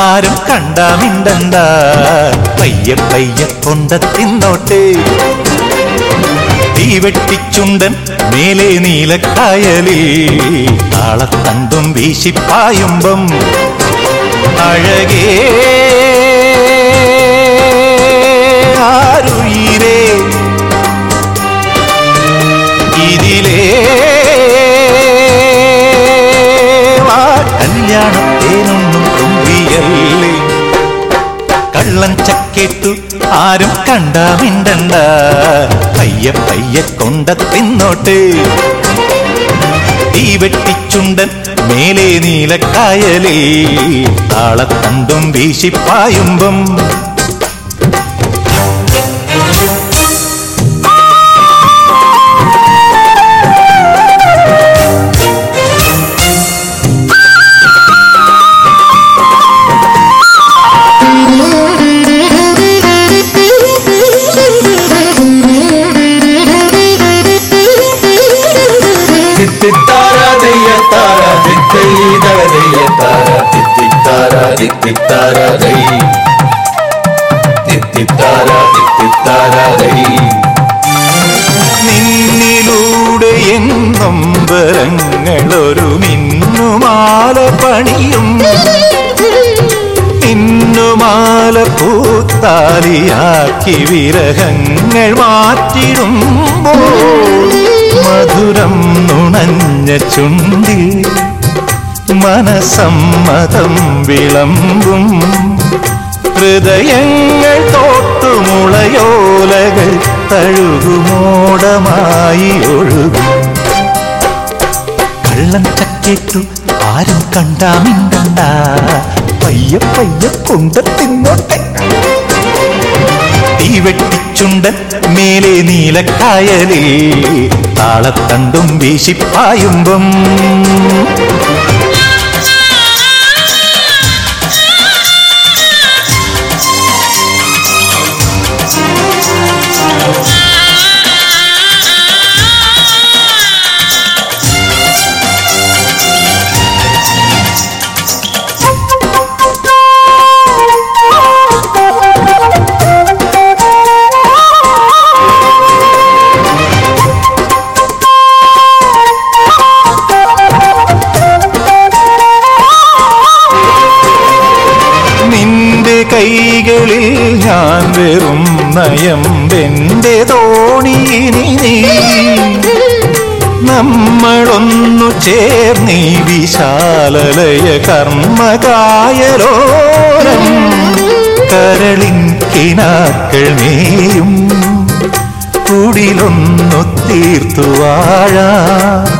ആരും കണ്ടാ പയ്യ പയ്യ കൊണ്ട തിന്നോട്ടെ തീവെട്ടിച്ചുണ്ടൻ മേലെ നീലക്കായലിൽ താളത്തണ്ടും വീശിപ്പായുമ്പം അഴകേ ചക്കേട്ടു ആരും കണ്ടാ മിണ്ടണ്ട. പയ്യ പയ്യ കൊണ്ട തിന്നോട്ട് തീവെട്ടിച്ചുണ്ടൻ മേലെ നീലക്കായലേ താളത്തണ്ടും വീശിപ്പായുമ്പം തിത്തിത്താര നിന്നിലൂടെ എന്നും വരങ്ങളൊരു മിന്നുമാല പണിയും. മിന്നുമാല പൂത്താലിയാക്കി വിരഹങ്ങൾ മാറ്റിടുമ്പോൾ മധുരം നുണഞ്ഞ ചുണ്ടിൽ മനസമ്മതം വിളമ്പും. ഹൃദയങ്ങൾ തോട്ടുമുളയോലകൾ തഴുകുമോടമായി ഒഴുകും. കള്ളം ചക്കേറ്റു ആരും കണ്ടാ മിണ്ടണ്ട. പയ്യ പയ്യ കൊണ്ട തിന്നോട്ടെ. തീവെട്ടിച്ചുണ്ടൻ മേലെ നീലക്കായലിൽ. താളത്തണ്ടും വീശിപ്പായുമ്പം കൈകളിൽ ഞാൻ വെറും നയമ്പെന്റെ തോണിയിനി നീ. നമ്മളൊന്നു ചേർന്നീ വിശാലലയ കർമ്മകായലോരം. കരളിൻ കിണാക്കൾ മേയും. കുടിലൊന്നു തീർത്തു വാഴാ.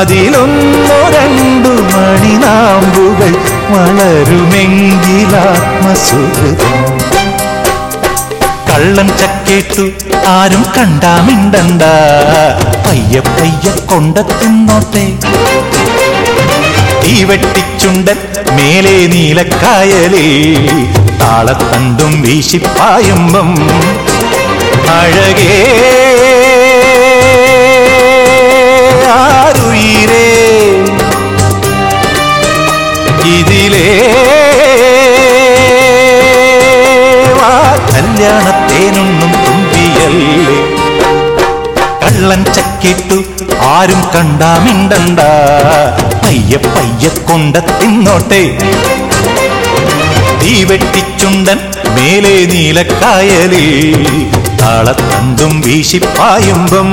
അതിലൊന്നു രണ്ടു മണിനാമ്പുകൾ വളരുമെങ്കിലാത്മസുഹൃതം കള്ളൻ ചക്കേട്ടു ആരും കണ്ടാമിണ്ടണ്ട പയ്യ പയ്യ കൊണ്ട തീ വെട്ടിച്ചുണ്ടൻ മേലെ നീലക്കായലിൽ. താളത്തണ്ടും വീശിപ്പായുമ്പം അഴകേ ആരും കണ്ടാ മിണ്ടണ്ട. പയ്യ പയ്യ തിന്നോട്ടെ തീവെട്ടിച്ചുണ്ടൻ മേലെ നീലക്കായലേ താളത്തണ്ടും വീശിപ്പായുമ്പം